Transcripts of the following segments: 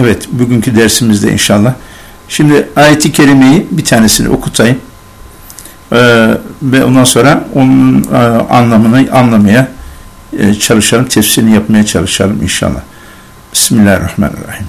Evet, bugünkü dersimizde inşallah. Şimdi ayeti kerimeyi bir tanesini okutayım. Ee, ve ondan sonra onun e, anlamını anlamaya e, çalışalım, tefsirini yapmaya çalışalım inşallah. Bismillahirrahmanirrahim.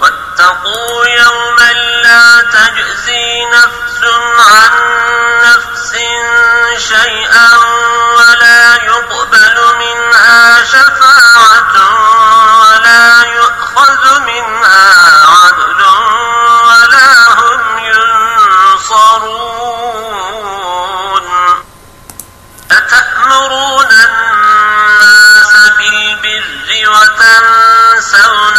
واتقوا يوما لا تجزي نفس عن نفس شيئا ولا يقبل منها شفاعة ولا يؤخذ منها عدل ولا هم ينصرون. أتأمرون الناس بالبر وتنسون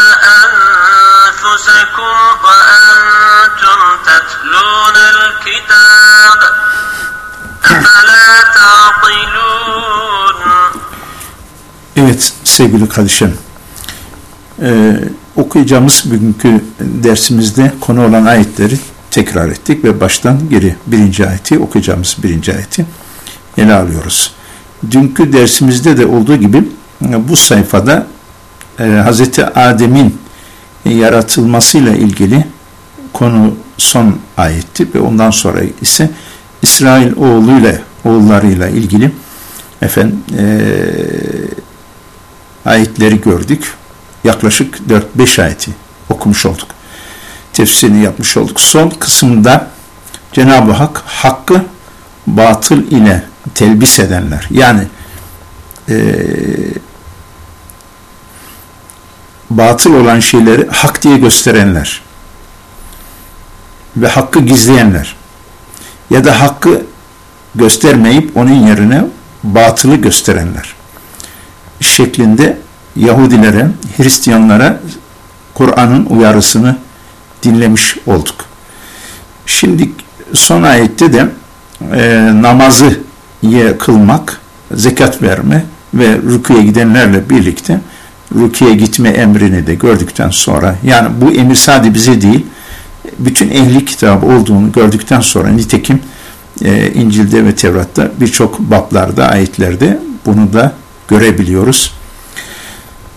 أنفسكم وأنتم تتلون الكتاب أفلا تعقلون Evet sevgili kardeşim. Ee, okuyacağımız bugünkü dersimizde konu olan ayetleri tekrar ettik ve baştan geri birinci ayeti okuyacağımız birinci ayeti ele alıyoruz. Dünkü dersimizde de olduğu gibi bu sayfada e, Hz. Adem'in yaratılmasıyla ilgili konu son ayetti ve ondan sonra ise İsrail oğluyla oğullarıyla ilgili efendim e, ayetleri gördük. Yaklaşık 4-5 ayeti okumuş olduk. Tefsirini yapmış olduk. Son kısımda Cenab-ı Hak hakkı batıl ile telbis edenler yani e, batıl olan şeyleri hak diye gösterenler ve hakkı gizleyenler ya da hakkı göstermeyip onun yerine batılı gösterenler şeklinde Yahudilere, Hristiyanlara Kur'an'ın uyarısını dinlemiş olduk. Şimdi son ayette de e, namazı kılmak, zekat verme ve rüküye gidenlerle birlikte rüküye gitme emrini de gördükten sonra yani bu emir sadece bize değil bütün ehli kitabı olduğunu gördükten sonra nitekim e, İncil'de ve Tevrat'ta birçok bablarda, ayetlerde bunu da görebiliyoruz.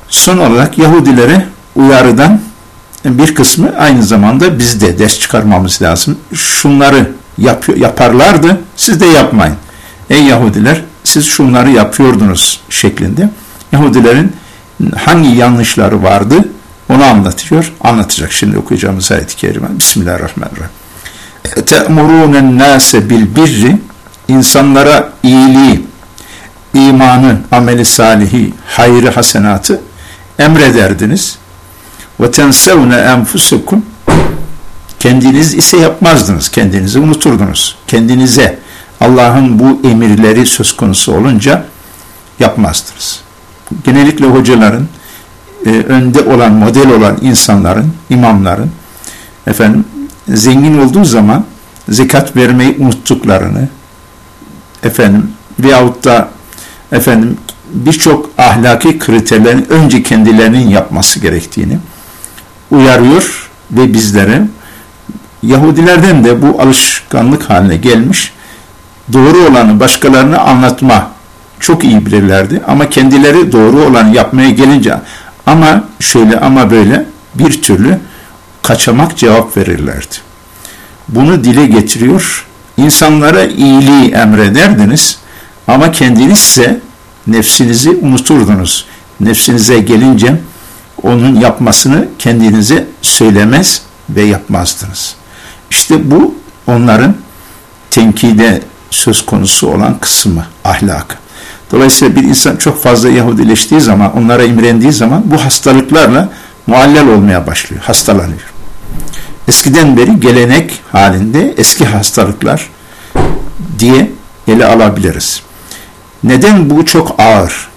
Son olarak Yahudilere uyarıdan bir kısmı aynı zamanda biz de ders çıkarmamız lazım. Şunları yap, yaparlardı, siz de yapmayın. Ey Yahudiler, siz şunları yapıyordunuz şeklinde. Yahudilerin hangi yanlışları vardı onu anlatıyor. Anlatacak şimdi okuyacağımız ayet-i kerime. Bismillahirrahmanirrahim. Te'murûnen nâse bil insanlara iyiliği, imanı, ameli salihi, hayrı hasenatı emrederdiniz. Ve tensevne enfusekum kendiniz ise yapmazdınız. Kendinizi unuturdunuz. Kendinize Allah'ın bu emirleri söz konusu olunca yapmazdınız. Genellikle hocaların e, önde olan, model olan insanların, imamların efendim zengin olduğu zaman zekat vermeyi unuttuklarını efendim veyahut da efendim birçok ahlaki kriterlerin önce kendilerinin yapması gerektiğini uyarıyor ve bizlere Yahudilerden de bu alışkanlık haline gelmiş doğru olanı başkalarına anlatma çok iyi bilirlerdi ama kendileri doğru olanı yapmaya gelince ama şöyle ama böyle bir türlü kaçamak cevap verirlerdi. Bunu dile getiriyor. İnsanlara iyiliği emrederdiniz ama kendiniz ise nefsinizi unuturdunuz. Nefsinize gelince onun yapmasını kendinize söylemez ve yapmazdınız. İşte bu onların tenkide söz konusu olan kısmı, ahlakı. Dolayısıyla bir insan çok fazla Yahudileştiği zaman, onlara imrendiği zaman bu hastalıklarla muallel olmaya başlıyor, hastalanıyor. Eskiden beri gelenek halinde eski hastalıklar diye ele alabiliriz. Neden bu çok ağır?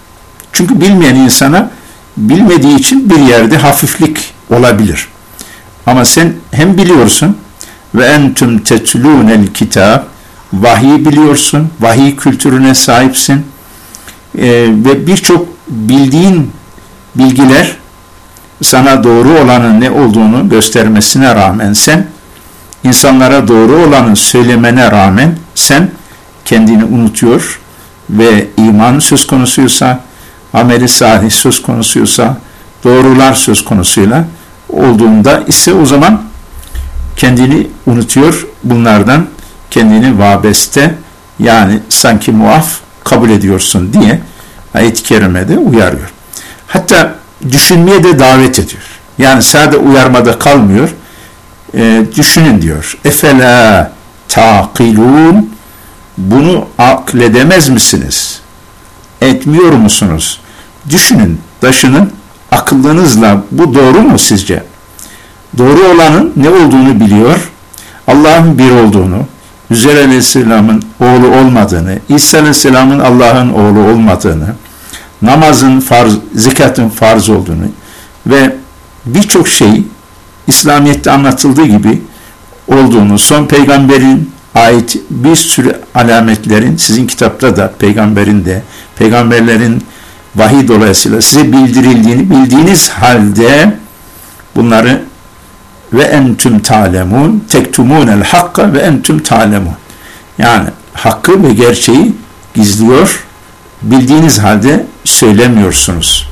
Çünkü bilmeyen insana bilmediği için bir yerde hafiflik olabilir. Ama sen hem biliyorsun ve entüm tetlûnel kitab vahiy biliyorsun, vahiy kültürüne sahipsin ee, ve birçok bildiğin bilgiler sana doğru olanın ne olduğunu göstermesine rağmen sen insanlara doğru olanı söylemene rağmen sen kendini unutuyor ve iman söz konusuysa ameli salih söz konusuysa doğrular söz konusuyla olduğunda ise o zaman kendini unutuyor. Bunlardan kendini vabeste yani sanki muaf kabul ediyorsun diye ayet-i kerimede uyarıyor. Hatta düşünmeye de davet ediyor. Yani sadece uyarmada kalmıyor. E, düşünün diyor. Efela taqilun bunu akledemez misiniz? Etmiyor musunuz? Düşünün, taşının akıllınızla bu doğru mu sizce? Doğru olanın ne olduğunu biliyor, Allah'ın bir olduğunu, Hüzeyr Aleyhisselam'ın oğlu olmadığını, İsa Aleyhisselam'ın Allah'ın oğlu olmadığını, namazın farz, zekatın farz olduğunu ve birçok şey İslamiyet'te anlatıldığı gibi olduğunu, son peygamberin ait bir sürü alametlerin sizin kitapta da peygamberin de peygamberlerin vahiy dolayısıyla size bildirildiğini bildiğiniz halde bunları ve entüm talemun tektumunel hakka ve entüm talemun yani hakkı ve gerçeği gizliyor bildiğiniz halde söylemiyorsunuz.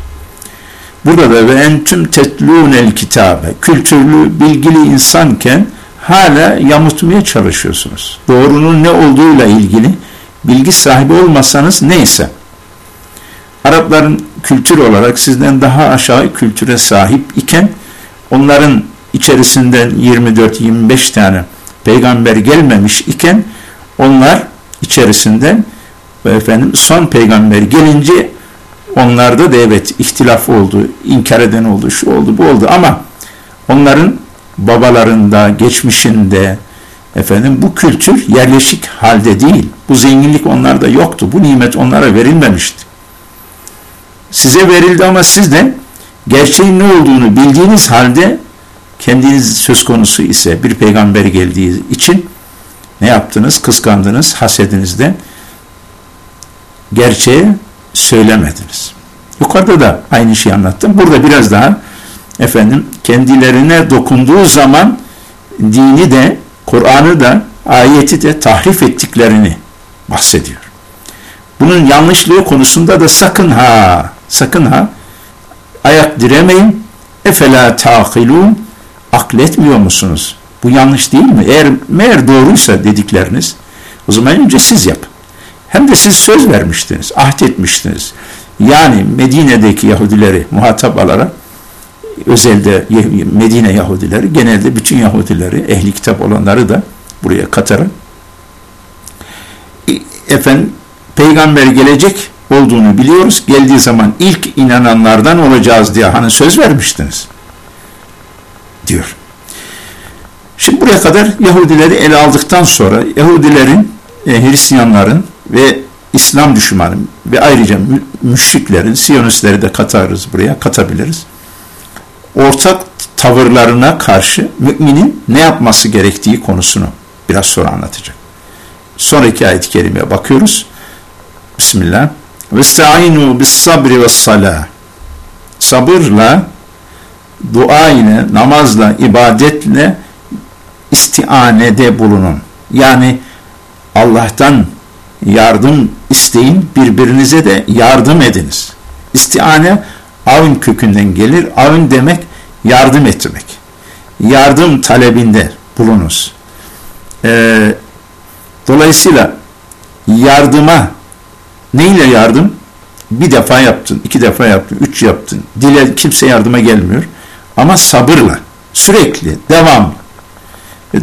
Burada da ve entüm tetlûnel kitabe kültürlü, bilgili insanken hala yamutmaya çalışıyorsunuz. Doğrunun ne olduğuyla ilgili bilgi sahibi olmasanız neyse. Arapların kültür olarak sizden daha aşağı kültüre sahip iken onların içerisinden 24-25 tane peygamber gelmemiş iken onlar içerisinden efendim son peygamber gelince onlarda da evet ihtilaf oldu, inkar eden oldu, şu oldu, bu oldu ama onların babalarında, geçmişinde efendim bu kültür yerleşik halde değil. Bu zenginlik onlarda yoktu. Bu nimet onlara verilmemişti. Size verildi ama siz de gerçeğin ne olduğunu bildiğiniz halde kendiniz söz konusu ise bir peygamber geldiği için ne yaptınız? Kıskandınız hasedinizden gerçeği söylemediniz. Yukarıda da aynı şeyi anlattım. Burada biraz daha efendim kendilerine dokunduğu zaman dini de Kur'an'ı da ayeti de tahrif ettiklerini bahsediyor. Bunun yanlışlığı konusunda da sakın ha sakın ha ayak diremeyin efela taqilun akletmiyor musunuz? Bu yanlış değil mi? Eğer meğer doğruysa dedikleriniz o zaman önce siz yapın. Hem de siz söz vermiştiniz, ahd etmiştiniz. Yani Medine'deki Yahudileri muhatap alarak özelde Medine Yahudileri, genelde bütün Yahudileri, ehli kitap olanları da buraya katarak efendim peygamber gelecek olduğunu biliyoruz. Geldiği zaman ilk inananlardan olacağız diye hani söz vermiştiniz. Diyor. Şimdi buraya kadar Yahudileri ele aldıktan sonra Yahudilerin, e, Hristiyanların ve İslam düşmanı ve ayrıca müşriklerin, Siyonistleri de katarız buraya, katabiliriz. Ortak tavırlarına karşı müminin ne yapması gerektiği konusunu biraz sonra anlatacak. Sonraki ayet-i kerimeye bakıyoruz. Bismillah. Vestainu bis sabri ve salah. Sabırla, dua ile, namazla, ibadetle istianede bulunun. Yani Allah'tan yardım isteyin, birbirinize de yardım ediniz. İstiane avn kökünden gelir. Avn demek yardım etmek. Yardım talebinde bulunuz. Ee, dolayısıyla yardıma neyle yardım? Bir defa yaptın, iki defa yaptın, üç yaptın. Dile kimse yardıma gelmiyor. Ama sabırla, sürekli, devamlı.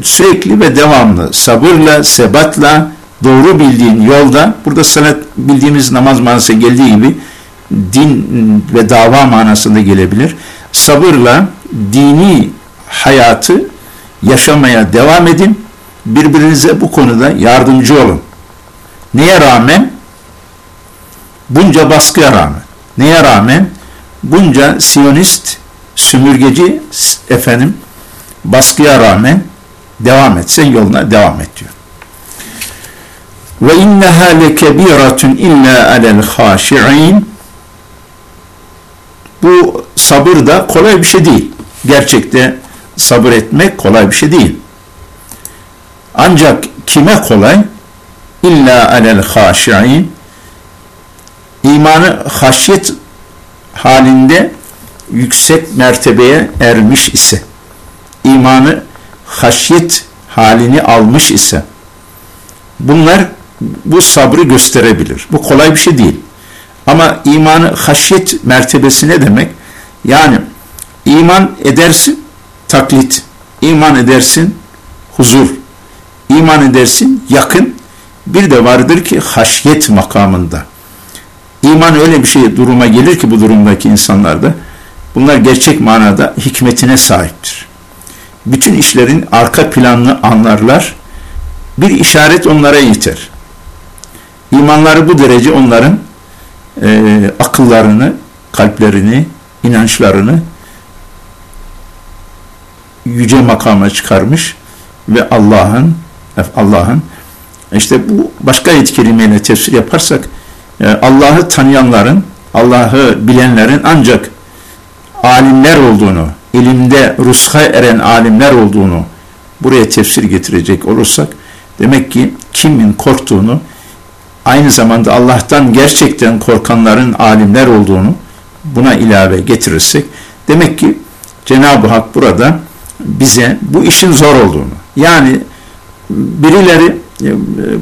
Sürekli ve devamlı, sabırla, sebatla, doğru bildiğin yolda, burada salat bildiğimiz namaz manası geldiği gibi, din ve dava manasında gelebilir. Sabırla dini hayatı yaşamaya devam edin. Birbirinize bu konuda yardımcı olun. Neye rağmen? Bunca baskıya rağmen. Neye rağmen? Bunca siyonist, sümürgeci efendim baskıya rağmen devam etsen yoluna devam et diyor. Ve inneha lekebiratun illa alel haşi'in bu sabır da kolay bir şey değil. Gerçekte sabır etmek kolay bir şey değil. Ancak kime kolay? İlla alel haşi'in imanı haşyet halinde yüksek mertebeye ermiş ise imanı haşyet halini almış ise bunlar bu sabrı gösterebilir. Bu kolay bir şey değil. Ama imanı haşyet mertebesi ne demek? Yani iman edersin taklit, iman edersin huzur, iman edersin yakın. Bir de vardır ki haşyet makamında. İman öyle bir şey duruma gelir ki bu durumdaki insanlarda bunlar gerçek manada hikmetine sahiptir. Bütün işlerin arka planını anlarlar. Bir işaret onlara yeter. İmanları bu derece onların e, akıllarını, kalplerini, inançlarını yüce makama çıkarmış ve Allah'ın Allah'ın işte bu başka ayet kerimeyle tefsir yaparsak e, Allah'ı tanıyanların, Allah'ı bilenlerin ancak alimler olduğunu, ilimde ruska eren alimler olduğunu buraya tefsir getirecek olursak demek ki kimin korktuğunu aynı zamanda Allah'tan gerçekten korkanların alimler olduğunu buna ilave getirirsek demek ki Cenab-ı Hak burada bize bu işin zor olduğunu yani birileri e,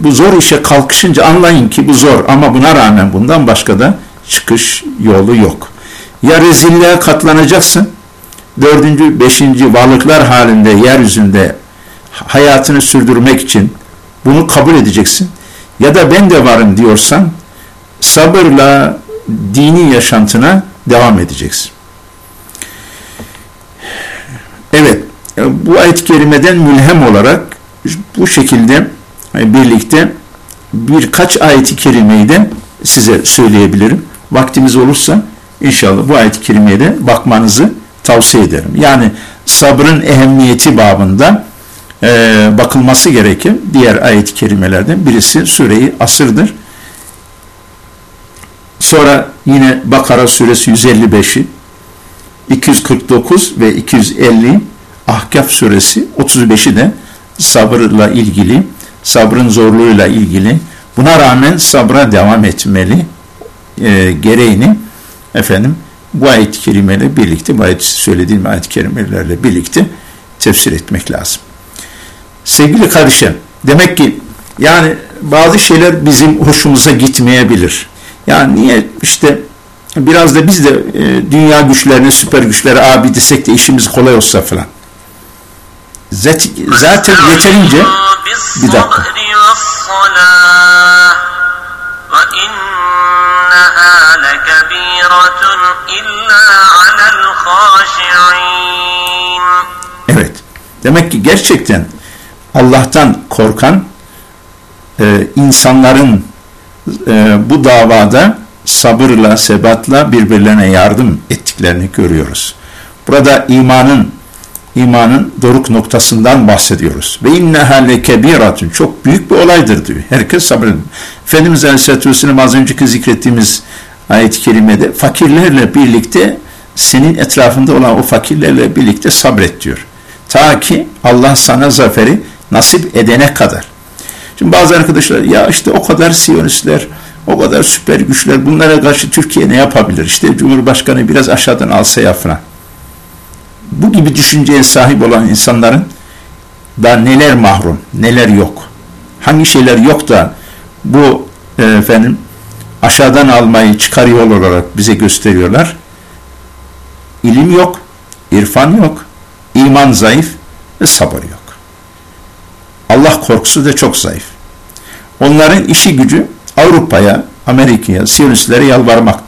bu zor işe kalkışınca anlayın ki bu zor ama buna rağmen bundan başka da çıkış yolu yok. Ya rezilliğe katlanacaksın dördüncü, beşinci varlıklar halinde yeryüzünde hayatını sürdürmek için bunu kabul edeceksin ya da ben de varım diyorsan sabırla dini yaşantına devam edeceksin. Evet, bu ayet-i kerimeden mülhem olarak bu şekilde birlikte birkaç ayet-i kerimeyi de size söyleyebilirim. Vaktimiz olursa inşallah bu ayet-i kerimeye de bakmanızı tavsiye ederim. Yani sabrın ehemmiyeti babında e, bakılması gereken diğer ayet-i kerimelerden birisi Sure-i Asır'dır. Sonra yine Bakara suresi 155'i 249 ve 250 Ahkaf suresi 35'i de sabırla ilgili, sabrın zorluğuyla ilgili. Buna rağmen sabra devam etmeli e, gereğini efendim bu ayet-i kerimeyle birlikte, bu ayet söylediğim ayet-i kerimelerle birlikte tefsir etmek lazım. Sevgili kardeşim, demek ki yani bazı şeyler bizim hoşumuza gitmeyebilir. Yani niye işte biraz da biz de e, dünya güçlerine, süper güçlere abi desek de işimiz kolay olsa falan. Zaten, zaten yeterince bir dakika. Evet. Demek ki gerçekten Allah'tan korkan e, insanların e, bu davada sabırla, sebatla birbirlerine yardım ettiklerini görüyoruz. Burada imanın imanın doruk noktasından bahsediyoruz. Ve inneha lekebiratun çok büyük bir olaydır diyor. Herkes sabredin. Efendimiz Aleyhisselatü Vesselam az önceki zikrettiğimiz ayet-i kerimede fakirlerle birlikte senin etrafında olan o fakirlerle birlikte sabret diyor. Ta ki Allah sana zaferi nasip edene kadar. Şimdi bazı arkadaşlar ya işte o kadar siyonistler, o kadar süper güçler bunlara karşı Türkiye ne yapabilir? İşte Cumhurbaşkanı biraz aşağıdan alsa ya falan. Bu gibi düşünceye sahip olan insanların da neler mahrum, neler yok. Hangi şeyler yok da bu e, efendim aşağıdan almayı çıkar yol olarak bize gösteriyorlar. İlim yok, irfan yok, iman zayıf ve sabır yok. Allah korkusu da çok zayıf. Onların işi gücü Avrupa'ya, Amerika'ya, Siyonistlere yalvarmak.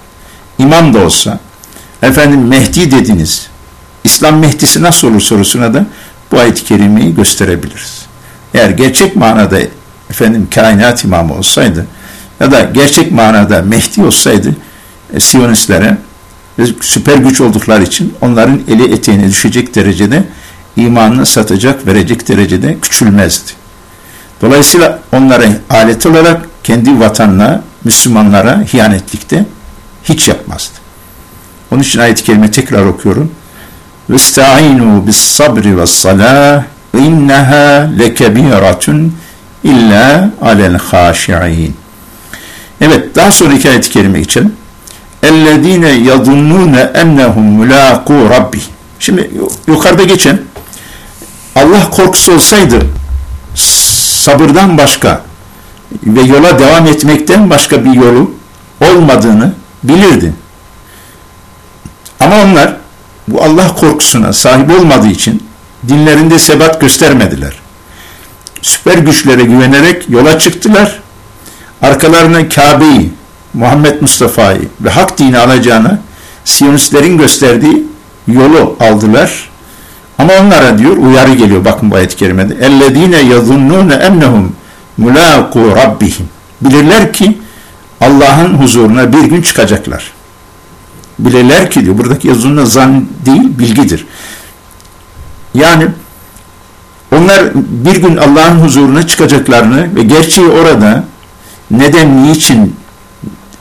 İmam da olsa, efendim Mehdi dediniz, İslam Mehdisi nasıl olur sorusuna da bu ayet-i kerimeyi gösterebiliriz. Eğer gerçek manada efendim kainat imamı olsaydı ya da gerçek manada Mehdi olsaydı e, Siyonistlere süper güç oldukları için onların eli eteğine düşecek derecede imanını satacak, verecek derecede küçülmezdi. Dolayısıyla onlara alet olarak kendi vatanına, Müslümanlara hiyanetlikte hiç yapmazdı. Onun için ayet-i kerime tekrar okuyorum. وَاسْتَعِينُوا بِالصَّبْرِ وَالصَّلَاةِ وَاِنَّهَا لَكَبِيرَةٌ illa alel haşi'in. Evet, daha sonraki ayet-i kerime geçelim. اَلَّذ۪ينَ يَظُنُّونَ اَنَّهُمْ مُلَاقُوا Rabbi. Şimdi yukarıda geçen Allah korkusu olsaydı sabırdan başka ve yola devam etmekten başka bir yolu olmadığını bilirdi. Ama onlar bu Allah korkusuna sahip olmadığı için dinlerinde sebat göstermediler. Süper güçlere güvenerek yola çıktılar. Arkalarına Kabe'yi, Muhammed Mustafa'yı ve hak dini alacağını Siyonistlerin gösterdiği yolu aldılar. Ama onlara diyor uyarı geliyor bakın bu ayet-i kerimede. اَلَّذ۪ينَ يَظُنُّونَ اَنَّهُمْ مُلَاقُوا رَبِّهِمْ Bilirler ki Allah'ın huzuruna bir gün çıkacaklar. Bilirler ki diyor buradaki yazunla zan değil bilgidir. Yani onlar bir gün Allah'ın huzuruna çıkacaklarını ve gerçeği orada neden, niçin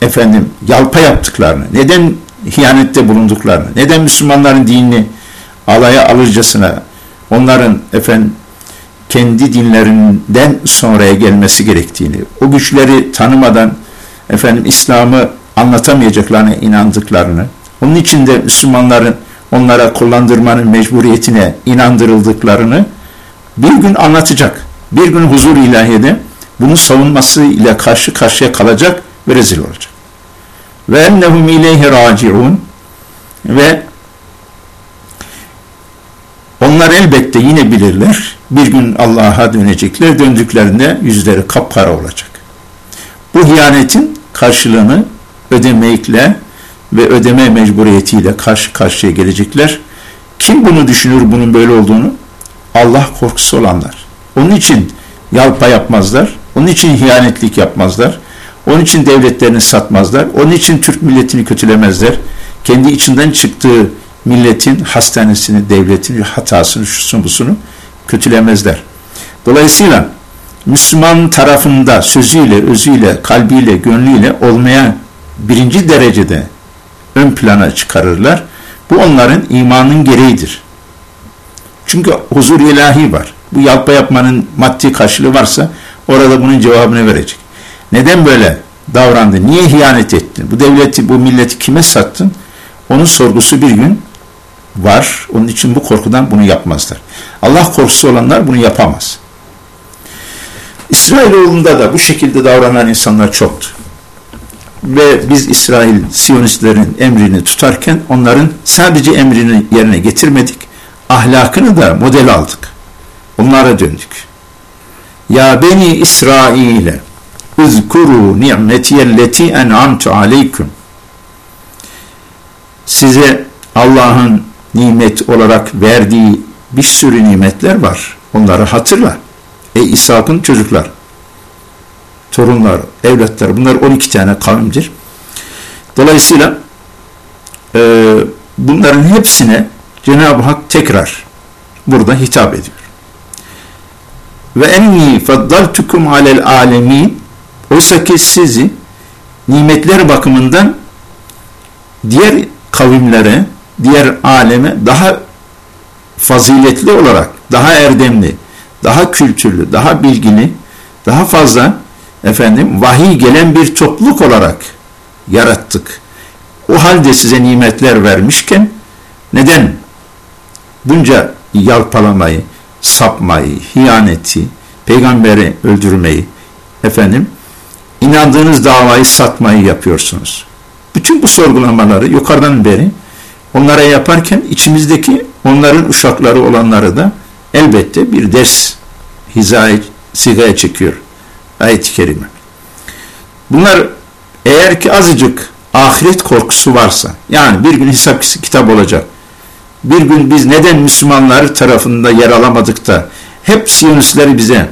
efendim yalpa yaptıklarını, neden hiyanette bulunduklarını, neden Müslümanların dinini alaya alırcasına onların efendim kendi dinlerinden sonraya gelmesi gerektiğini, o güçleri tanımadan efendim İslam'ı anlatamayacaklarına inandıklarını, onun için de Müslümanların onlara kullandırmanın mecburiyetine inandırıldıklarını bir gün anlatacak. Bir gün huzur ilahiyede bunu savunması ile karşı karşıya kalacak ve rezil olacak. Ve ennehum ileyhi raciun ve onlar elbette yine bilirler. Bir gün Allah'a dönecekler. Döndüklerinde yüzleri kapkara olacak. Bu hiyanetin karşılığını ödemekle ve ödeme mecburiyetiyle karşı karşıya gelecekler. Kim bunu düşünür bunun böyle olduğunu? Allah korkusu olanlar. Onun için yalpa yapmazlar. Onun için hiyanetlik yapmazlar. Onun için devletlerini satmazlar. Onun için Türk milletini kötülemezler. Kendi içinden çıktığı milletin hastanesini, devletini, hatasını, şusunu, busunu kötülemezler. Dolayısıyla Müslüman tarafında sözüyle, özüyle, kalbiyle, gönlüyle olmaya birinci derecede ön plana çıkarırlar. Bu onların imanın gereğidir. Çünkü huzur ilahi var. Bu yalpa yapmanın maddi karşılığı varsa orada bunun cevabını verecek. Neden böyle davrandı? Niye ihanet ettin? Bu devleti, bu milleti kime sattın? Onun sorgusu bir gün var. Onun için bu korkudan bunu yapmazlar. Allah korkusu olanlar bunu yapamaz. İsrailoğlu'nda da bu şekilde davranan insanlar çoktu. Ve biz İsrail Siyonistlerin emrini tutarken onların sadece emrini yerine getirmedik, ahlakını da model aldık. Onlara döndük. Ya beni İsrail'e uzkuru ni'metiyelleti en'amtu aleyküm size Allah'ın nimet olarak verdiği bir sürü nimetler var. Onları hatırla. Ey İshak'ın çocuklar, torunlar, evlatlar bunlar 12 tane kavimdir. Dolayısıyla e, bunların hepsine Cenab-ı Hak tekrar burada hitap ediyor. Ve enni faddaltukum alel alemin oysa ki sizi nimetler bakımından diğer kavimlere diğer aleme daha faziletli olarak, daha erdemli, daha kültürlü, daha bilgili, daha fazla efendim vahiy gelen bir topluluk olarak yarattık. O halde size nimetler vermişken neden bunca yalpalamayı, sapmayı, hiyaneti, peygamberi öldürmeyi efendim inandığınız davayı satmayı yapıyorsunuz. Bütün bu sorgulamaları yukarıdan beri onlara yaparken içimizdeki onların uşakları olanları da elbette bir ders hizaya, sigaya çekiyor. Ayet-i Kerime. Bunlar eğer ki azıcık ahiret korkusu varsa, yani bir gün hesap kitap olacak, bir gün biz neden Müslümanlar tarafında yer alamadık da hep Siyonistler bize,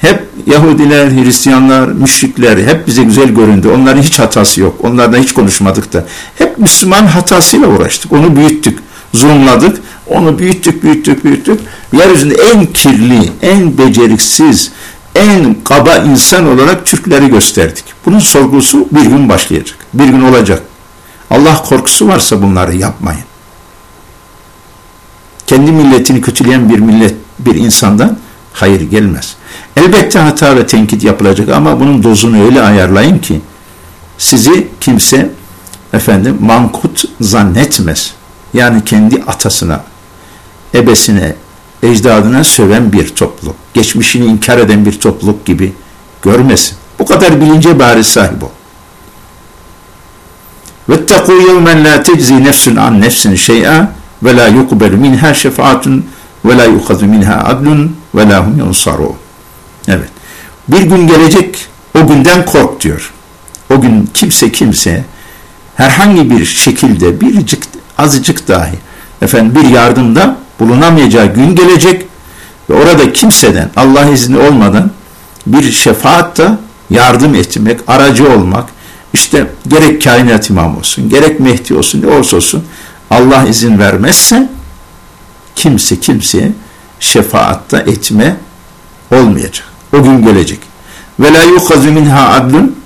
hep Yahudiler, Hristiyanlar, müşrikler hep bize güzel göründü. Onların hiç hatası yok. Onlardan hiç konuşmadık da. Hep Müslüman hatasıyla uğraştık. Onu büyüttük, zoomladık. Onu büyüttük, büyüttük, büyüttük. Yeryüzünde en kirli, en beceriksiz, en kaba insan olarak Türkleri gösterdik. Bunun sorgusu bir gün başlayacak. Bir gün olacak. Allah korkusu varsa bunları yapmayın. Kendi milletini kötüleyen bir millet, bir insandan hayır gelmez. Elbette hata ve tenkit yapılacak ama bunun dozunu öyle ayarlayın ki sizi kimse efendim mankut zannetmez. Yani kendi atasına, ebesine, ecdadına söven bir topluluk, geçmişini inkar eden bir topluluk gibi görmesin. Bu kadar bilince bari sahip ol. وَاتَّقُوا يَوْمًا لَا تَجْزِي نَفْسٌ عَنْ نَفْسٍ شَيْئًا وَلَا يُقْبَلُ مِنْهَا شَفَاعَةٌ وَلَا يُخَذُ مِنْهَا عَدْلٌ وَلَا هُمْ يُنْصَرُونَ Evet. Bir gün gelecek, o günden kork diyor. O gün kimse kimse herhangi bir şekilde biricik, azıcık dahi efendim bir yardımda bulunamayacağı gün gelecek ve orada kimseden Allah izni olmadan bir şefaatta yardım etmek, aracı olmak, işte gerek kainat imam olsun, gerek Mehdi olsun, ne olursa olsun Allah izin vermezse kimse kimseye şefaatta etme olmayacak. O gün gelecek. Ve la yukazu minha adlun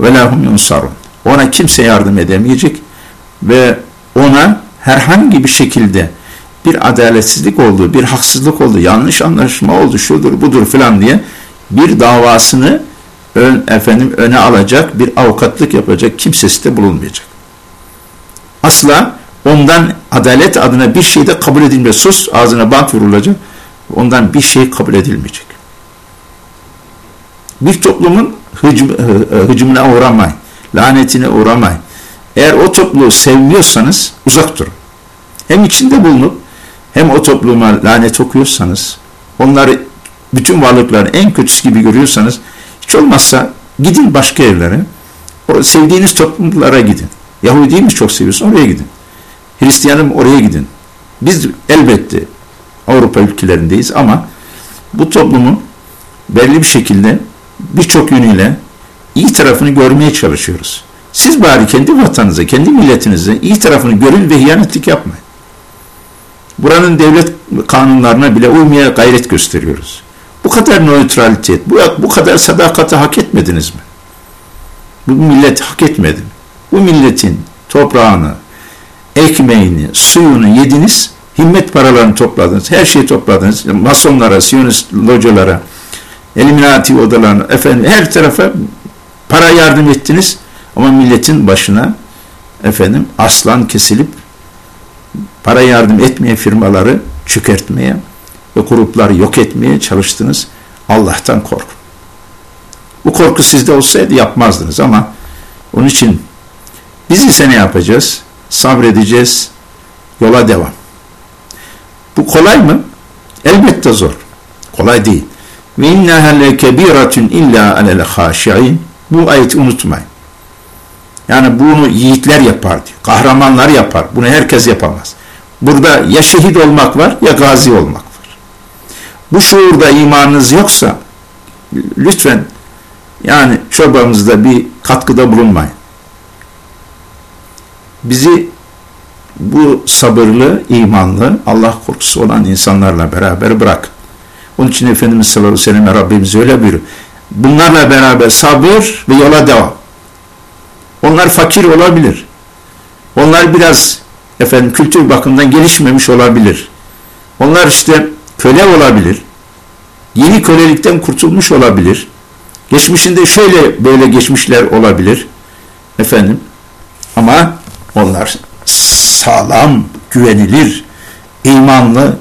ve la hum yunsarun. Ona kimse yardım edemeyecek ve ona herhangi bir şekilde bir adaletsizlik oldu, bir haksızlık oldu, yanlış anlaşma oldu, şudur budur filan diye bir davasını ön, efendim öne alacak, bir avukatlık yapacak kimsesi de bulunmayacak. Asla ondan adalet adına bir şey de kabul edilmeyecek. Sus ağzına bant vurulacak. Ondan bir şey kabul edilmeyecek. Bir toplumun hıcm, hıcmına uğramayın. Lanetine uğramayın. Eğer o topluluğu sevmiyorsanız uzak durun. Hem içinde bulunup hem o topluma lanet okuyorsanız, onları bütün varlıkların en kötüsü gibi görüyorsanız, hiç olmazsa gidin başka evlere, o sevdiğiniz toplumlara gidin. Yahudi'yi mi çok seviyorsun? Oraya gidin. Hristiyanım oraya gidin. Biz elbette Avrupa ülkelerindeyiz ama bu toplumun belli bir şekilde birçok yönüyle iyi tarafını görmeye çalışıyoruz. Siz bari kendi vatanınıza, kendi milletinize iyi tarafını görün ve hiyanetlik yapmayın. Buranın devlet kanunlarına bile uymaya gayret gösteriyoruz. Bu kadar nötralitet, bu, bu kadar sadakati hak etmediniz mi? Bu millet hak etmedi mi? Bu milletin toprağını, ekmeğini, suyunu yediniz, himmet paralarını topladınız, her şeyi topladınız. Masonlara, Siyonist localara, Eliminati odalarına, efendim her tarafa para yardım ettiniz ama milletin başına efendim aslan kesilip para yardım etmeye firmaları çökertmeye ve grupları yok etmeye çalıştınız. Allah'tan korkun. Bu korku sizde olsaydı yapmazdınız ama onun için biz ise ne yapacağız? Sabredeceğiz, yola devam. Bu kolay mı? Elbette zor. Kolay değil. Ve innaha lekebiratun illa alel. Bu ayeti unutmayın. Yani bunu yiğitler yapar diyor. Kahramanlar yapar. Bunu herkes yapamaz. Burada ya şehit olmak var ya gazi olmak var. Bu şuurda imanınız yoksa lütfen yani çorbamızda bir katkıda bulunmayın. Bizi bu sabırlı, imanlı, Allah korkusu olan insanlarla beraber bırak. Onun için Efendimiz sallallahu aleyhi ve sellem Rabbimiz öyle buyuruyor. Bunlarla beraber sabır ve yola devam. Onlar fakir olabilir. Onlar biraz efendim kültür bakımından gelişmemiş olabilir. Onlar işte köle olabilir. Yeni kölelikten kurtulmuş olabilir. Geçmişinde şöyle böyle geçmişler olabilir. Efendim ama onlar sağlam, güvenilir, imanlı,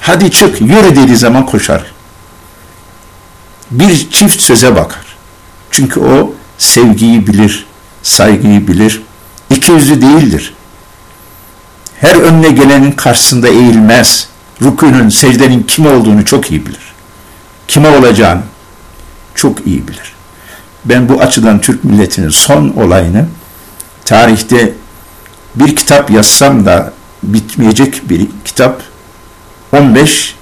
hadi çık, yürü dediği zaman koşar. Bir çift söze bakar. Çünkü o sevgiyi bilir, saygıyı bilir, iki yüzlü değildir. Her önüne gelenin karşısında eğilmez. Rükünün, secdenin kim olduğunu çok iyi bilir. Kime olacağını çok iyi bilir. Ben bu açıdan Türk milletinin son olayını tarihte bir kitap yazsam da bitmeyecek bir kitap 15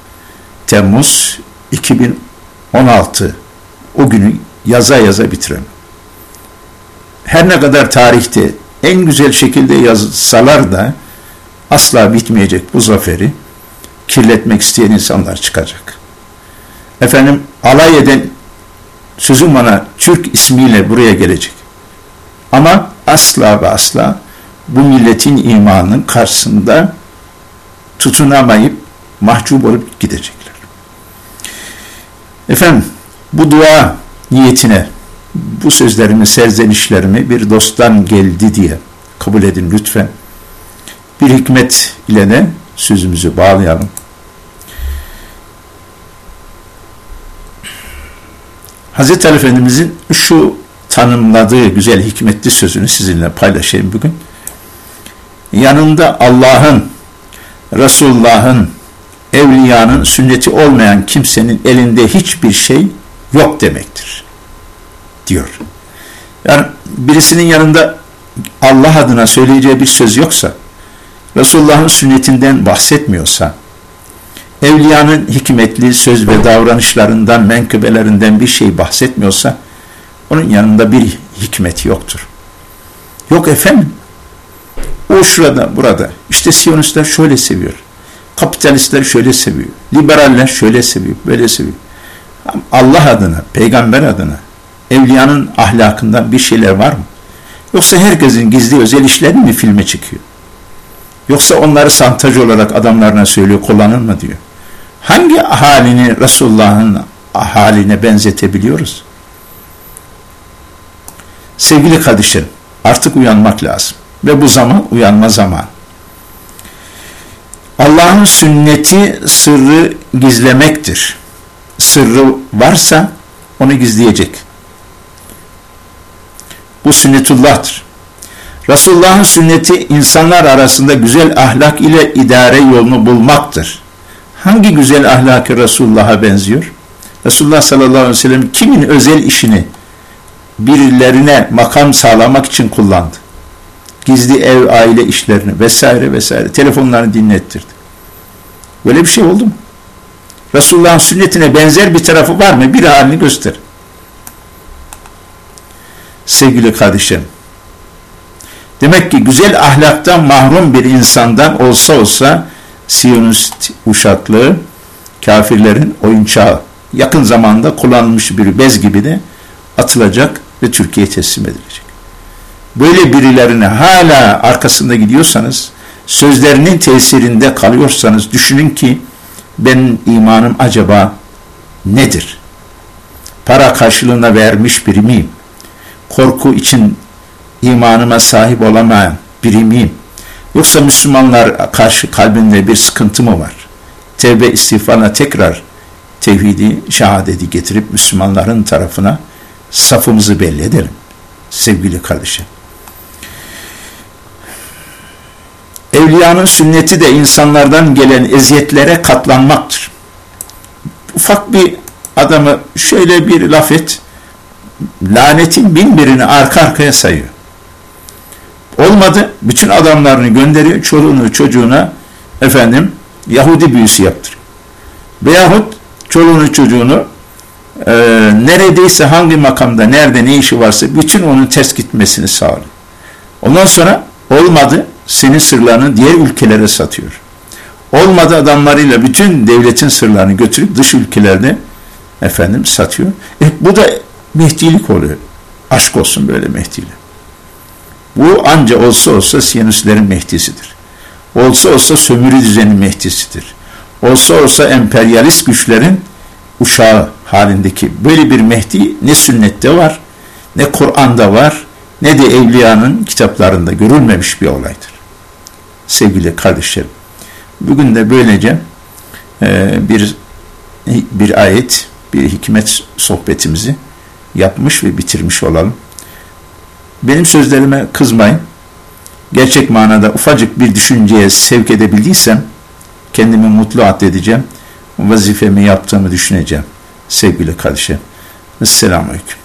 Temmuz 2016 o günü yaza yaza bitirem. Her ne kadar tarihte en güzel şekilde yazsalar da asla bitmeyecek bu zaferi kirletmek isteyen insanlar çıkacak. Efendim alay eden sözüm bana Türk ismiyle buraya gelecek. Ama asla ve asla bu milletin imanının karşısında tutunamayıp mahcup olup gidecekler. Efendim bu dua niyetine bu sözlerimi, serzenişlerimi bir dosttan geldi diye kabul edin lütfen. Bir hikmet ile de sözümüzü bağlayalım. Hazreti Ali Efendimizin şu tanımladığı güzel hikmetli sözünü sizinle paylaşayım bugün. Yanında Allah'ın, Resulullah'ın, evliyanın sünneti olmayan kimsenin elinde hiçbir şey yok demektir. Diyor. Yani birisinin yanında Allah adına söyleyeceği bir söz yoksa, Resulullah'ın sünnetinden bahsetmiyorsa, evliyanın hikmetli söz ve davranışlarından, menkıbelerinden bir şey bahsetmiyorsa, onun yanında bir hikmet yoktur. Yok efendim, o şurada, burada. İşte Siyonistler şöyle seviyor. Kapitalistler şöyle seviyor. Liberaller şöyle seviyor, böyle seviyor. Allah adına, peygamber adına, evliyanın ahlakından bir şeyler var mı? Yoksa herkesin gizli özel işleri mi filme çıkıyor? Yoksa onları santaj olarak adamlarına söylüyor, kullanın mı diyor. Hangi halini Resulullah'ın haline benzetebiliyoruz? Sevgili kardeşlerim, artık uyanmak lazım. Ve bu zaman uyanma zamanı. Allah'ın sünneti sırrı gizlemektir. Sırrı varsa onu gizleyecek. Bu sünnetullah'tır. Resulullah'ın sünneti insanlar arasında güzel ahlak ile idare yolunu bulmaktır. Hangi güzel ahlakı Resulullah'a benziyor? Resulullah sallallahu aleyhi ve sellem kimin özel işini birilerine makam sağlamak için kullandı? Gizli ev, aile işlerini vesaire vesaire telefonlarını dinlettirdi. Böyle bir şey oldu mu? Resulullah'ın sünnetine benzer bir tarafı var mı? Bir halini göster. Sevgili kardeşlerim, demek ki güzel ahlaktan mahrum bir insandan olsa olsa Siyonist uşaklığı kafirlerin oyuncağı yakın zamanda kullanılmış bir bez gibi de atılacak ve Türkiye teslim edilecek. Böyle birilerine hala arkasında gidiyorsanız, sözlerinin tesirinde kalıyorsanız düşünün ki benim imanım acaba nedir? Para karşılığında vermiş biri miyim? Korku için imanıma sahip olamayan biri miyim? Yoksa Müslümanlar karşı kalbinde bir sıkıntı mı var? Tevbe istiğfarına tekrar tevhidi, şehadeti getirip Müslümanların tarafına safımızı belli edelim. Sevgili kardeşim. Evliyanın sünneti de insanlardan gelen eziyetlere katlanmaktır. Ufak bir adamı şöyle bir laf et, lanetin bin birini arka arkaya sayıyor. Olmadı, bütün adamlarını gönderiyor, çoluğunu çocuğuna efendim Yahudi büyüsü yaptırıyor. Veyahut çoluğunu çocuğunu e, neredeyse hangi makamda, nerede ne işi varsa bütün onun ters gitmesini sağlıyor. Ondan sonra olmadı, senin sırlarını diğer ülkelere satıyor. Olmadı adamlarıyla bütün devletin sırlarını götürüp dış ülkelerde efendim satıyor. E, bu da mehdilik oluyor. Aşk olsun böyle mehdilik. Bu anca olsa olsa Siyonistlerin mehdisidir. Olsa olsa sömürü düzenin mehdisidir. Olsa olsa emperyalist güçlerin uşağı halindeki böyle bir Mehdi ne sünnette var, ne Kur'an'da var, ne de evliyanın kitaplarında görülmemiş bir olaydır. Sevgili kardeşlerim, bugün de böylece e, bir bir ayet, bir hikmet sohbetimizi yapmış ve bitirmiş olalım. Benim sözlerime kızmayın. Gerçek manada ufacık bir düşünceye sevk edebildiysem kendimi mutlu addedeceğim. Vazifemi yaptığımı düşüneceğim. Sevgili kardeşim. Esselamu Aleyküm.